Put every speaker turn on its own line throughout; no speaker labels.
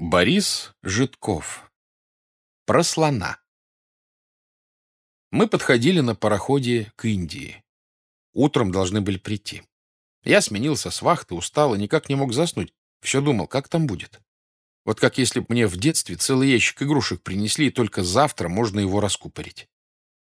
Борис Житков. Про слона. Мы подходили на пароходе к Индии. Утром должны были прийти. Я сменился с вахты, устал и никак не мог заснуть. Все думал, как там будет. Вот как если бы мне в детстве целый ящик игрушек принесли, и только завтра можно его раскупорить.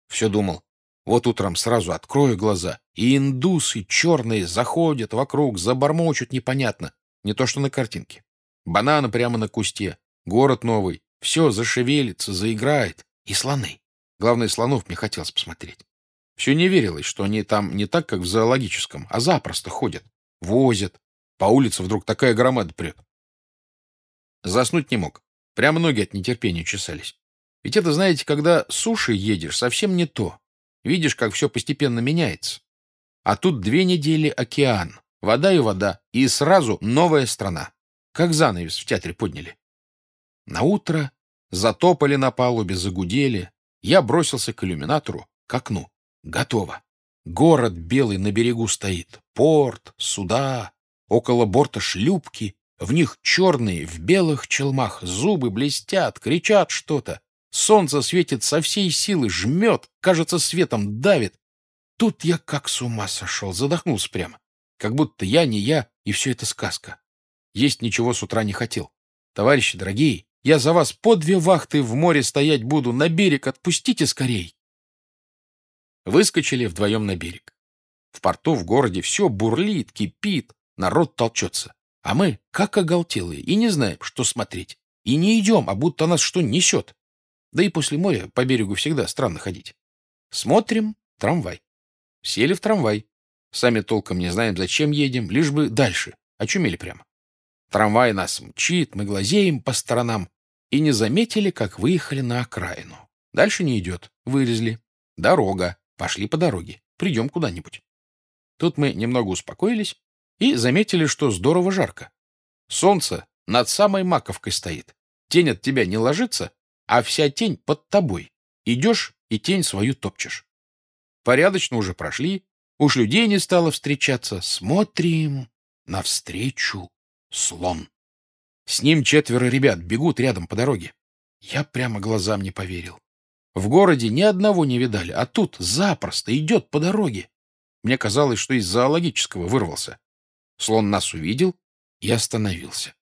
Все думал, вот утром сразу открою глаза, и индусы черные заходят вокруг, забормочут непонятно, не то что на картинке. Бананы прямо на кусте. Город новый. Все зашевелится, заиграет. И слоны. Главное, слонов мне хотелось посмотреть. Все не верилось, что они там не так, как в зоологическом, а запросто ходят. Возят. По улице вдруг такая громада прет. Заснуть не мог. Прямо ноги от нетерпения чесались. Ведь это, знаете, когда суши едешь, совсем не то. Видишь, как все постепенно меняется. А тут две недели океан, вода и вода, и сразу новая страна. Как занавес в театре подняли. На утро затопали на палубе, загудели. Я бросился к иллюминатору, к окну. Готово. Город белый на берегу стоит. Порт, суда. Около борта шлюпки. В них черные, в белых челмах. Зубы блестят, кричат что-то. Солнце светит со всей силы, жмет, кажется, светом давит. Тут я как с ума сошел, задохнулся прямо. Как будто я не я, и все это сказка. Есть ничего с утра не хотел. Товарищи дорогие, я за вас по две вахты в море стоять буду. На берег отпустите скорей. Выскочили вдвоем на берег. В порту, в городе все бурлит, кипит, народ толчется. А мы, как оголтелые, и не знаем, что смотреть. И не идем, а будто нас что несет. Да и после моря по берегу всегда странно ходить. Смотрим — трамвай. Сели в трамвай. Сами толком не знаем, зачем едем, лишь бы дальше. Очумели прямо. Трамвай нас мчит, мы глазеем по сторонам и не заметили, как выехали на окраину. Дальше не идет. Вылезли. Дорога. Пошли по дороге. Придем куда-нибудь. Тут мы немного успокоились и заметили, что здорово жарко. Солнце над самой маковкой стоит. Тень от тебя не ложится, а вся тень под тобой. Идешь и тень свою топчешь. Порядочно уже прошли, уж людей не стало встречаться. Смотрим навстречу слон. С ним четверо ребят бегут рядом по дороге. Я прямо глазам не поверил. В городе ни одного не видали, а тут запросто идет по дороге. Мне казалось, что из зоологического вырвался. Слон нас увидел и остановился.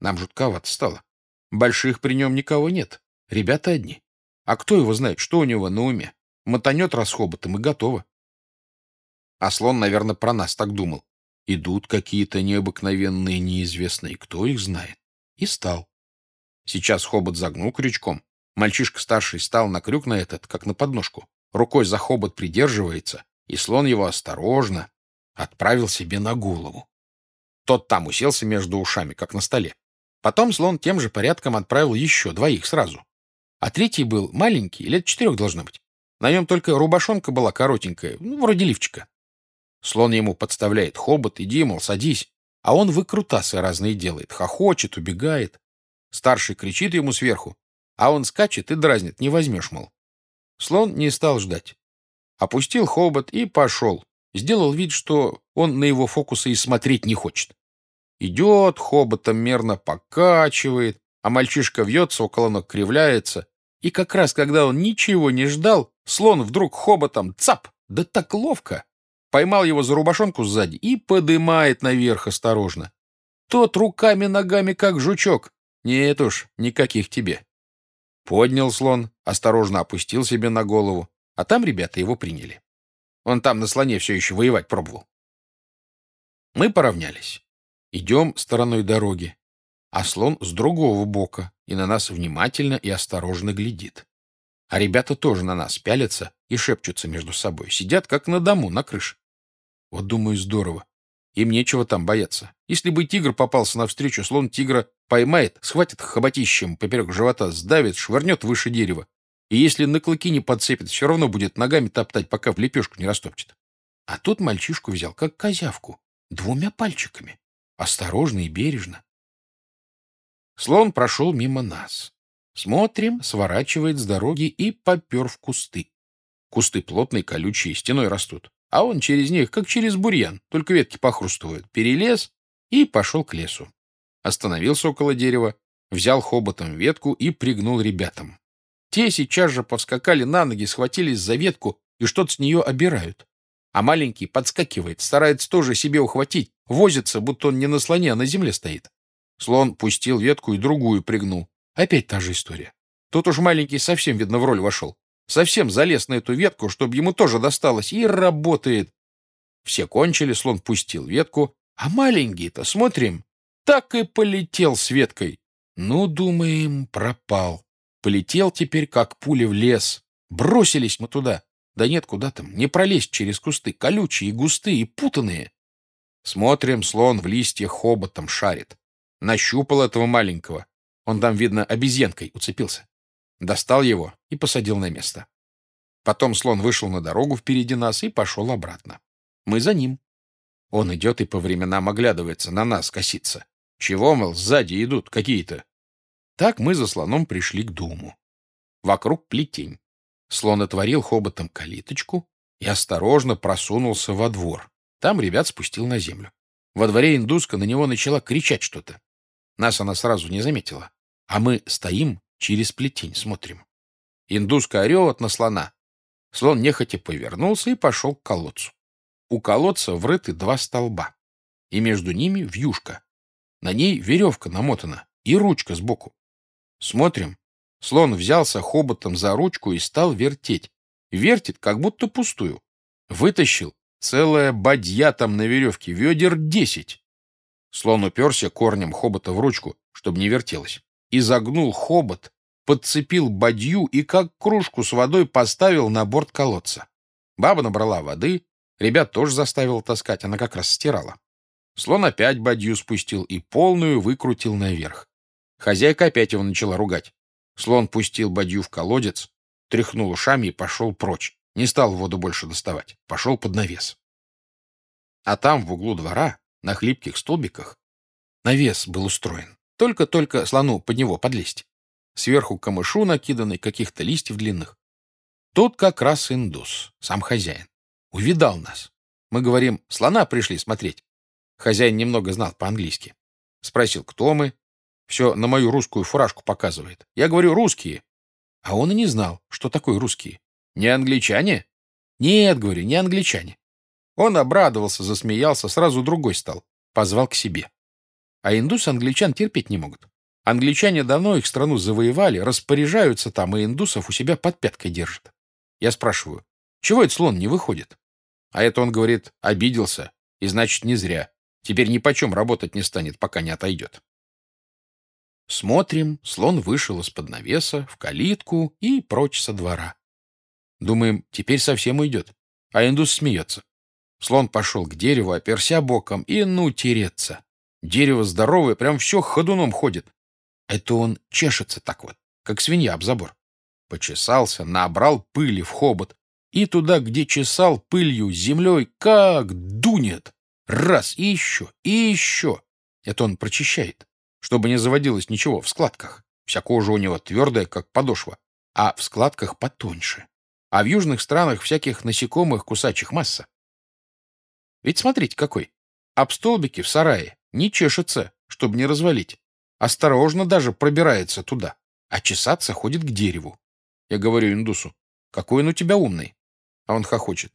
Нам жутковато стало. Больших при нем никого нет. Ребята одни. А кто его знает, что у него на уме? Мотанет расхоботом и готово. А слон, наверное, про нас так думал. Идут какие-то необыкновенные неизвестные, кто их знает. И стал. Сейчас хобот загнул крючком. Мальчишка старший стал на крюк на этот, как на подножку. Рукой за хобот придерживается, и слон его осторожно отправил себе на голову. Тот там уселся между ушами, как на столе. Потом слон тем же порядком отправил еще двоих сразу. А третий был маленький, лет четырех должно быть. На нем только рубашонка была коротенькая, ну, вроде лифчика. Слон ему подставляет хобот, иди, мол, садись. А он выкрутасы разные делает, хохочет, убегает. Старший кричит ему сверху, а он скачет и дразнит, не возьмешь, мол. Слон не стал ждать. Опустил хобот и пошел. Сделал вид, что он на его фокусы и смотреть не хочет. Идет, хоботом мерно покачивает, а мальчишка вьется, около ног кривляется. И как раз, когда он ничего не ждал, слон вдруг хоботом цап, да так ловко, поймал его за рубашонку сзади и подымает наверх осторожно. Тот руками-ногами, как жучок. Нет уж, никаких тебе. Поднял слон, осторожно опустил себе на голову, а там ребята его приняли. Он там на слоне все еще воевать пробовал. Мы поравнялись. Идем стороной дороги, а слон с другого бока и на нас внимательно и осторожно глядит. А ребята тоже на нас пялятся и шепчутся между собой. Сидят, как на дому, на крыше. Вот, думаю, здорово. Им нечего там бояться. Если бы тигр попался навстречу, слон тигра поймает, схватит хоботищем поперек живота, сдавит, швырнет выше дерева. И если на клыки не подцепит, все равно будет ногами топтать, пока в лепешку не растопчет. А тут мальчишку взял, как козявку, двумя пальчиками. Осторожно и бережно. Слон прошел мимо нас. Смотрим, сворачивает с дороги и попер в кусты. Кусты плотные, колючие, стеной растут. А он через них, как через бурьян, только ветки похрустывают. Перелез и пошел к лесу. Остановился около дерева, взял хоботом ветку и пригнул ребятам. Те сейчас же повскакали на ноги, схватились за ветку и что-то с нее обирают. А маленький подскакивает, старается тоже себе ухватить, возится, будто он не на слоне, а на земле стоит. Слон пустил ветку и другую пригнул. Опять та же история. Тут уж маленький совсем, видно, в роль вошел. Совсем залез на эту ветку, чтобы ему тоже досталось, и работает. Все кончили, слон пустил ветку, а маленький-то, смотрим, так и полетел с веткой. Ну, думаем, пропал. Полетел теперь, как пуля в лес. Бросились мы туда. Да нет, куда там, не пролезть через кусты, колючие, густые, путанные. Смотрим, слон в листьях хоботом шарит. Нащупал этого маленького. Он там, видно, обезьянкой уцепился. Достал его и посадил на место. Потом слон вышел на дорогу впереди нас и пошел обратно. Мы за ним. Он идет и по временам оглядывается, на нас косится. Чего, мол, сзади идут какие-то. Так мы за слоном пришли к дому. Вокруг плетень. Слон отворил хоботом калиточку и осторожно просунулся во двор. Там ребят спустил на землю. Во дворе индуска на него начала кричать что-то. Нас она сразу не заметила. А мы стоим, через плетень смотрим. Индуска орет на слона. Слон нехотя повернулся и пошел к колодцу. У колодца врыты два столба, и между ними вьюшка. На ней веревка намотана и ручка сбоку. Смотрим. Слон взялся хоботом за ручку и стал вертеть. Вертит, как будто пустую. Вытащил. Целая бадья там на веревке, ведер десять. Слон уперся корнем хобота в ручку, чтобы не вертелось. Изогнул хобот, подцепил бадью и как кружку с водой поставил на борт колодца. Баба набрала воды, ребят тоже заставил таскать, она как раз стирала. Слон опять бадью спустил и полную выкрутил наверх. Хозяйка опять его начала ругать. Слон пустил бадью в колодец, тряхнул ушами и пошел прочь. Не стал воду больше доставать. Пошел под навес. А там, в углу двора, на хлипких столбиках, навес был устроен. Только-только слону под него подлезть. Сверху камышу накиданный, каких-то листьев длинных. Тут как раз индус, сам хозяин. Увидал нас. Мы говорим, слона пришли смотреть. Хозяин немного знал по-английски. Спросил, кто мы. Все на мою русскую фуражку показывает. Я говорю, русские. А он и не знал, что такое русские. Не англичане? Нет, говорю, не англичане. Он обрадовался, засмеялся, сразу другой стал. Позвал к себе. А индусы англичан терпеть не могут. Англичане давно их страну завоевали, распоряжаются там, и индусов у себя под пяткой держат. Я спрашиваю, чего этот слон не выходит? А это он говорит, обиделся, и значит, не зря. Теперь ни почем работать не станет, пока не отойдет. Смотрим, слон вышел из-под навеса, в калитку и прочь со двора. Думаем, теперь совсем уйдет. А индус смеется. Слон пошел к дереву, оперся боком и ну тереться. Дерево здоровое, прям все ходуном ходит. Это он чешется так вот, как свинья об забор. Почесался, набрал пыли в хобот. И туда, где чесал пылью, землей, как дунет. Раз, и еще, и еще. Это он прочищает, чтобы не заводилось ничего в складках. Вся кожа у него твердая, как подошва, а в складках потоньше. А в южных странах всяких насекомых кусачих масса. Ведь смотрите какой. Об столбике в сарае не чешется, чтобы не развалить. Осторожно даже пробирается туда, а чесаться ходит к дереву. Я говорю индусу, какой он у тебя умный. А он хохочет.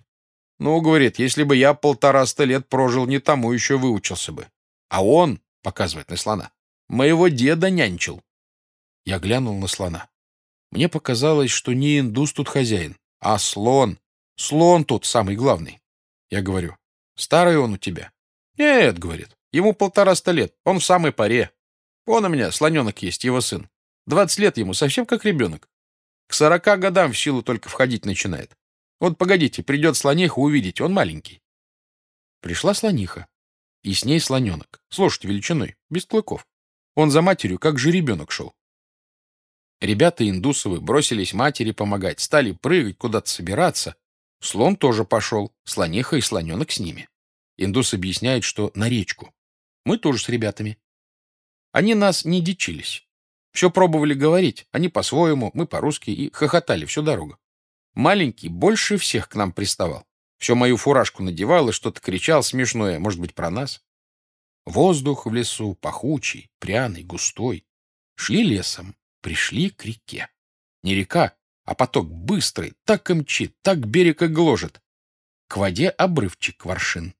Ну, говорит, если бы я полтораста лет прожил, не тому еще выучился бы. А он, показывает на слона, моего деда нянчил. Я глянул на слона. Мне показалось, что не индус тут хозяин, а слон. Слон тут самый главный. Я говорю, старый он у тебя? Нет, говорит, ему полтораста лет, он в самой паре. Он у меня, слоненок есть, его сын. Двадцать лет ему, совсем как ребенок. К сорока годам в силу только входить начинает. Вот погодите, придет слониха, увидите, он маленький. Пришла слониха. И с ней слоненок. Слушайте, величиной, без клыков. Он за матерью, как же ребенок шел. Ребята индусовы бросились матери помогать, стали прыгать, куда-то собираться. Слон тоже пошел, слониха и слоненок с ними. Индус объясняет, что на речку. Мы тоже с ребятами. Они нас не дичились. Все пробовали говорить, они по-своему, мы по-русски, и хохотали всю дорогу. Маленький больше всех к нам приставал. Все мою фуражку надевал и что-то кричал смешное, может быть, про нас. Воздух в лесу пахучий, пряный, густой. Шли лесом, пришли к реке. Не река, а поток быстрый, так и мчит, так берег и гложет. К воде обрывчик воршин.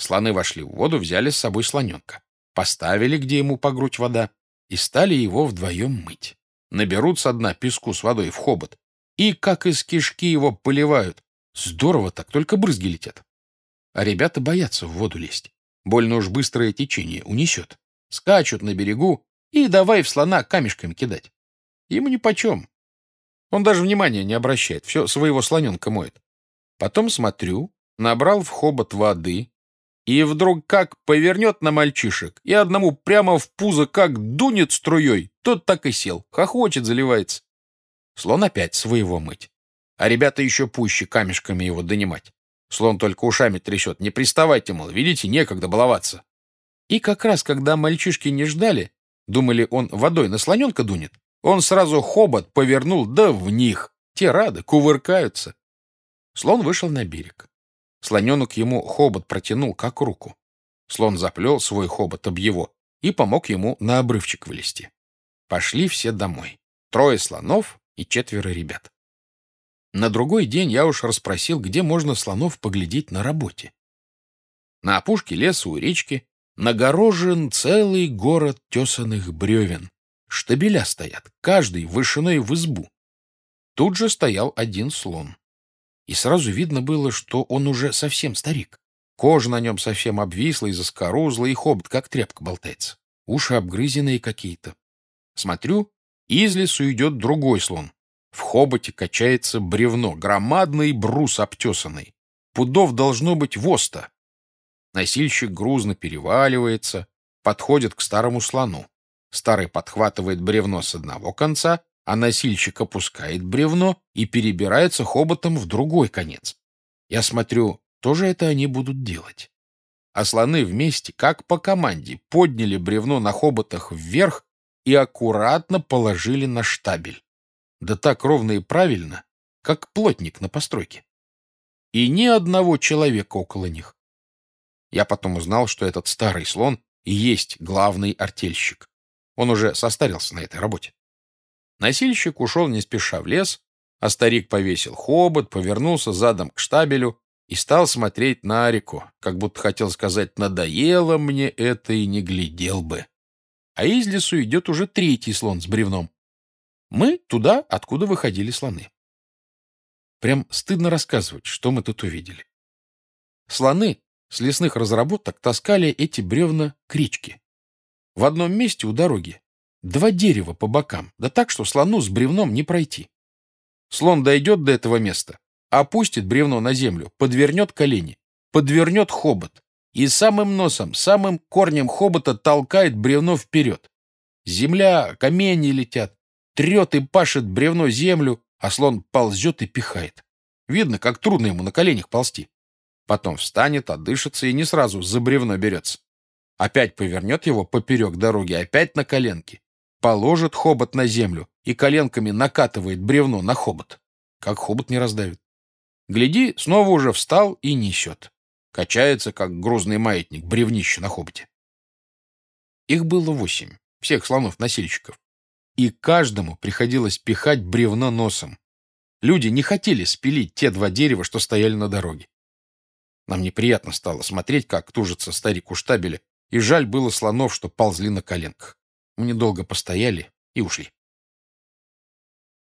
Слоны вошли в воду, взяли с собой слоненка. Поставили, где ему по грудь вода, и стали его вдвоем мыть. Наберут со дна песку с водой в хобот, и как из кишки его поливают. Здорово так, только брызги летят. А ребята боятся в воду лезть. Больно уж быстрое течение унесет. Скачут на берегу и давай в слона камешками кидать. Ему нипочем. Он даже внимания не обращает, все своего слоненка моет. Потом смотрю, набрал в хобот воды, и вдруг как повернет на мальчишек, и одному прямо в пузо как дунет струей, тот так и сел, хохочет, заливается. Слон опять своего мыть. А ребята еще пуще камешками его донимать. Слон только ушами трясет. Не приставайте, мол, видите, некогда баловаться. И как раз, когда мальчишки не ждали, думали, он водой на слоненка дунет, он сразу хобот повернул, да в них. Те рады, кувыркаются. Слон вышел на берег. Слоненок ему хобот протянул, как руку. Слон заплел свой хобот об его и помог ему на обрывчик вылезти. Пошли все домой. Трое слонов и четверо ребят. На другой день я уж расспросил, где можно слонов поглядеть на работе. На опушке леса у речки нагорожен целый город тесаных бревен. Штабеля стоят, каждый вышиной в избу. Тут же стоял один слон. И сразу видно было, что он уже совсем старик. Кожа на нем совсем обвисла и заскорузла, и хобот как тряпка болтается. Уши обгрызенные какие-то. Смотрю, из лесу идет другой слон. В хоботе качается бревно, громадный брус обтесанный. Пудов должно быть воста. Носильщик грузно переваливается, подходит к старому слону. Старый подхватывает бревно с одного конца, а носильщик опускает бревно и перебирается хоботом в другой конец. Я смотрю, тоже это они будут делать. А слоны вместе, как по команде, подняли бревно на хоботах вверх и аккуратно положили на штабель. Да так ровно и правильно, как плотник на постройке. И ни одного человека около них. Я потом узнал, что этот старый слон и есть главный артельщик. Он уже состарился на этой работе. Носильщик ушел не спеша в лес, а старик повесил хобот, повернулся задом к штабелю и стал смотреть на реку, как будто хотел сказать «надоело мне это и не глядел бы». А из лесу идет уже третий слон с бревном. Мы туда, откуда выходили слоны. Прям стыдно рассказывать, что мы тут увидели. Слоны с лесных разработок таскали эти бревна к речке. В одном месте у дороги два дерева по бокам, да так, что слону с бревном не пройти. Слон дойдет до этого места, опустит бревно на землю, подвернет колени, подвернет хобот и самым носом, самым корнем хобота толкает бревно вперед. Земля, камни летят, трет и пашет бревно землю, а слон ползет и пихает. Видно, как трудно ему на коленях ползти. Потом встанет, отдышится и не сразу за бревно берется. Опять повернет его поперек дороги, опять на коленки. Положит хобот на землю и коленками накатывает бревно на хобот. Как хобот не раздавит. Гляди, снова уже встал и несет. Качается, как грузный маятник, бревнище на хоботе. Их было восемь, всех слонов-носильщиков. И каждому приходилось пихать бревно носом. Люди не хотели спилить те два дерева, что стояли на дороге. Нам неприятно стало смотреть, как тужится старик у штабеля, и жаль было слонов, что ползли на коленках. Мы недолго постояли и ушли.